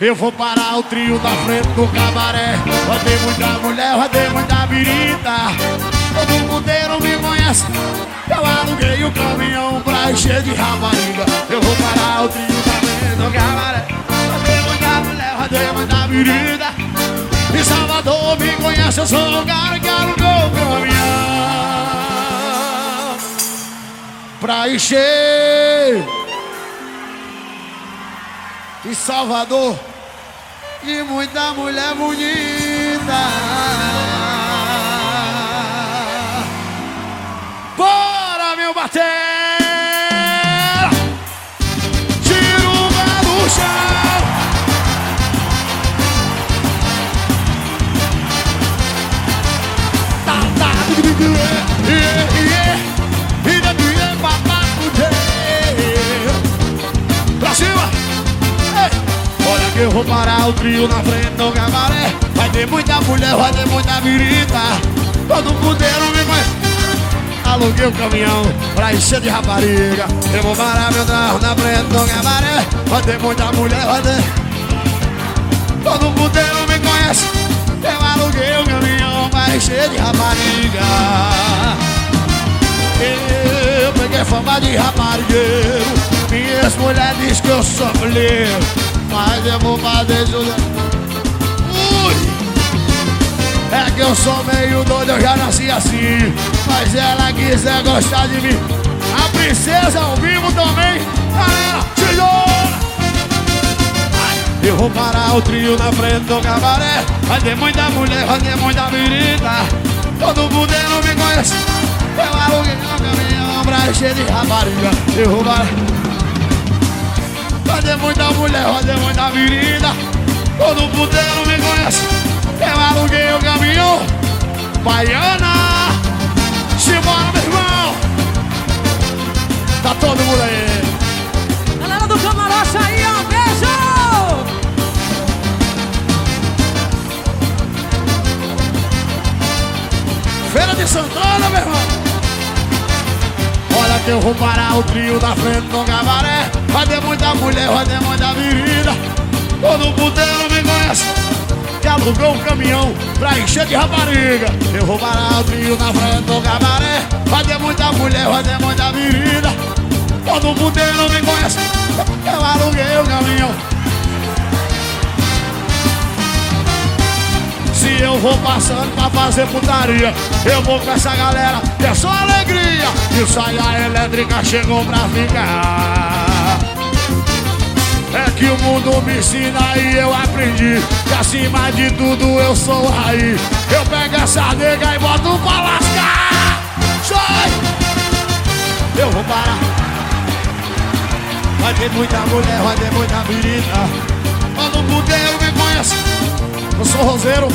Eu vou parar o trio na frente do cabaré. Ter muita mulher, ter muita birita. Todo mundo me conhece. Eu aluguei o caminhão pra encher de rapariga. Eu vou parar o trio na frente do cabaré. Ter muita mulher, ter muita birita. Em Salvador me conhece, eu sou o cara que alugou o caminhão Pra encher em Salvador e muita mulher bonita. Bora, meu bater! Que eu vou parar o trio na frente do cabaré. Vai ter muita mulher, vai ter muita virita Todo pudeiro me conhece Aluguei o caminhão pra encher de rapariga. Eu vou parar meu carro na frente do cabaré. Vai ter muita mulher, vai ter Todo pudeiro me conhece. Eu aluguei o caminhão pra encher de rapariga. Eu peguei fama de raparigueiro Minhas mulheres dizem que eu sou mulher mas eu vou fazer isso. Ui! É que eu sou meio doido, eu já nasci assim. Mas ela quiser gostar de mim. A princesa ao vivo também. Galera, senhora! Eu vou parar o trio na frente do cabaré. Vai ter muita mulher, vai ter muita virita. Todo mundo não me conhece. Eu aluguei um caminhão pra encher de rapariga. Eu vou parar. Ter muita mulher, ter muita virida Todo puteiro me conhece. Eu aluguei o caminhão. Baiana. Simbora, meu irmão. Tá todo mundo aí. Galera do Camarote aí, ó, beijo! Feira de Santana, meu irmão que eu vou parar o trio na frente do cabaré. Vai ter muita mulher, vai ter muita virida Todo puteiro me conhece Que alugou um caminhão pra encher de rapariga. Eu vou parar o trio na frente do cabaré. Vai ter muita mulher, vai ter muita virida Todo puteiro me conhece Eu aluguei o caminhão vou passando pra fazer putaria. Eu vou com essa galera que é só alegria. E saia elétrica chegou pra ficar. É que o mundo me ensina e eu aprendi Que acima de tudo eu sou aí Eu pego essa nega e boto pra lascar. Sai! Eu vou parar. Vai ter muita mulher, vai ter muita virita Quando o puteiro me conhece. Eu sou roseiro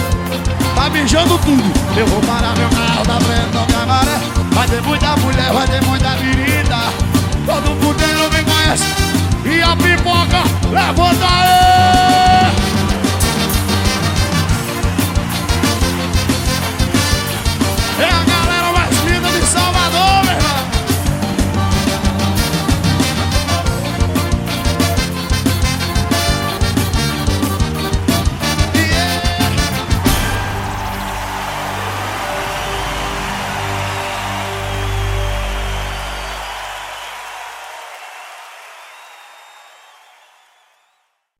Tá mijando tudo. Eu vou parar meu carro na frente do cabaré Vai ter muita mulher, vai ter muita virida Todo puteiro me conhece. E a pipoca levanta